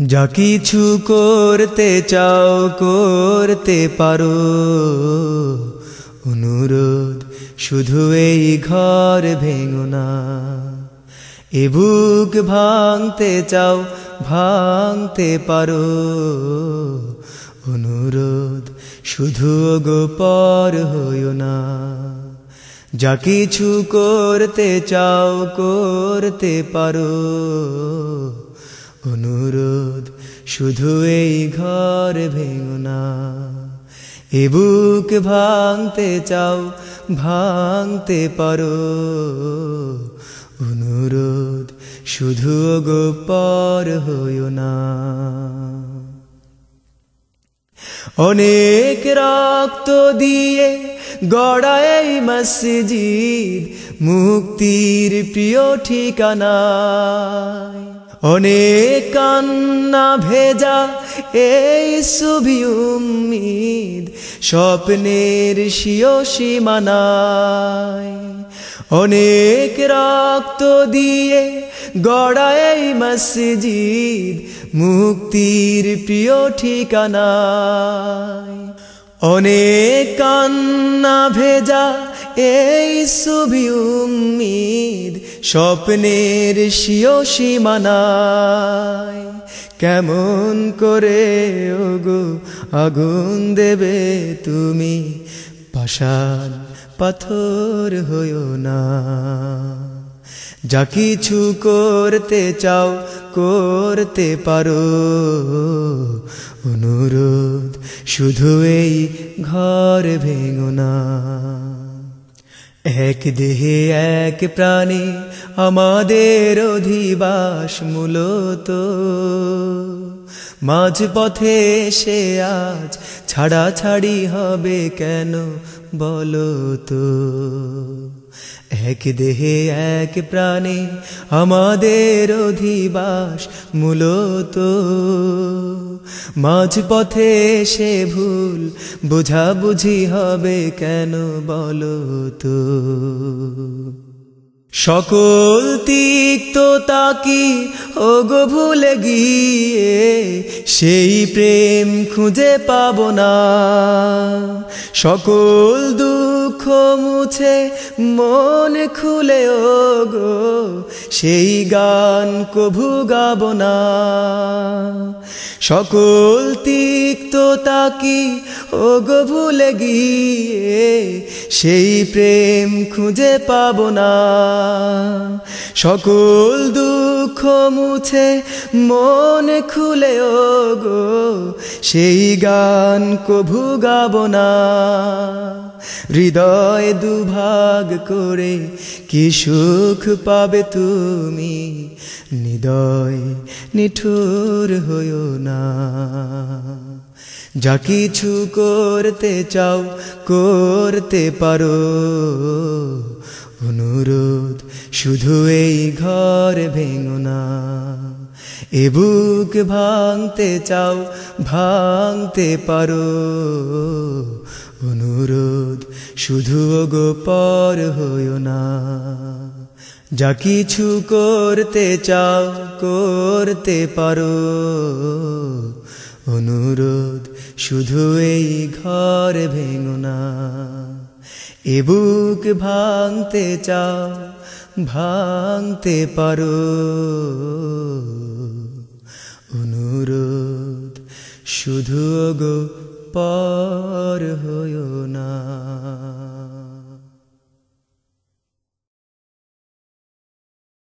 যা কিছু করতে চাও, করতে পারো। অনুরোধ, শুধু এই ঘর ভেঙো না। এ বুক ভাঙতে চাও, ভাঙতে পারো। অনুরোধ, শুধু গোপর হইও না। যা কিছু করতে চাও, করতে পারো। অনুরোধ, শুধু এই ঘর ভেঙো না। এ বুক ভাঙতে চাও, ভাঙতে পারো। অনুরোধ, শুধু গোপর হইও না। অনেক রক্ত দিয়ে গড়াই মসজিদ, মুক্তির প্রিয় ঠিকানা অনেক কান্না ভেজা এই সুবি উম্মিদ স্বপ্নের শিও সীমানায়। অনেক রক্ত দিয়ে গড়াই মসজিদ মুক্তির প্রিয় ঠিকানায়। অনেক কান্না ভেজা এই সুবি উম্মিদ স্বপ্নের শিও সীমানায় কেমন করে ওগো আগুন দেবে তুমি? পাষাণ পাথর হইও না। যা কিছু করতে চাও, করতে পারো। অনুরোধ, শুধু এই ঘর ভেঙো না। এক দেহে এক প্রাণী আমাদের অধিবাস মূলত। মাঝ পথে সে আজ ছাড়া ছাড়ি হবে কেন বলতো? এক দেহে এক প্রাণে আমাদের অধিবাস মূলত। মাঝ পথে সে ভুল বুঝা বুঝি হবে কেন বলো তো সকল তিক্ত তাকি ওগো ভুলে গিয়ে সেই প্রেম খুঁজে পাব না। সকল দুঃখ মুছে মন খুলে গো সেই গান কভু গাব না। সকল তিক্ত তাকি ওগো ভুলে গিয়ে সেই প্রেম খুঁজে পাব না। সকল দুঃখ মুছে মন খুলে ও গো সেই গান কভু গাব না। হৃদয় দুভাগ করে কি সুখ পাবে তুমি? হৃদয় নিঠুর হইও না। যা কিছু করতে চাও, করতে পারো। অনুরোধ, শুধু এই ঘর ভেঙো না। এ বুক ভাঙতে চাও, ভাঙতে পারো। অনুরোধ, শুধু গোপর হইও না। যা কিছু করতে চাও, করতে পারো। অনুরোধ, শুধু এই ঘর ভেঙো না। এ বুক ভাঙতে চাও, ভাঙতে পারো। অনুরোধ, শুধু গো পর হো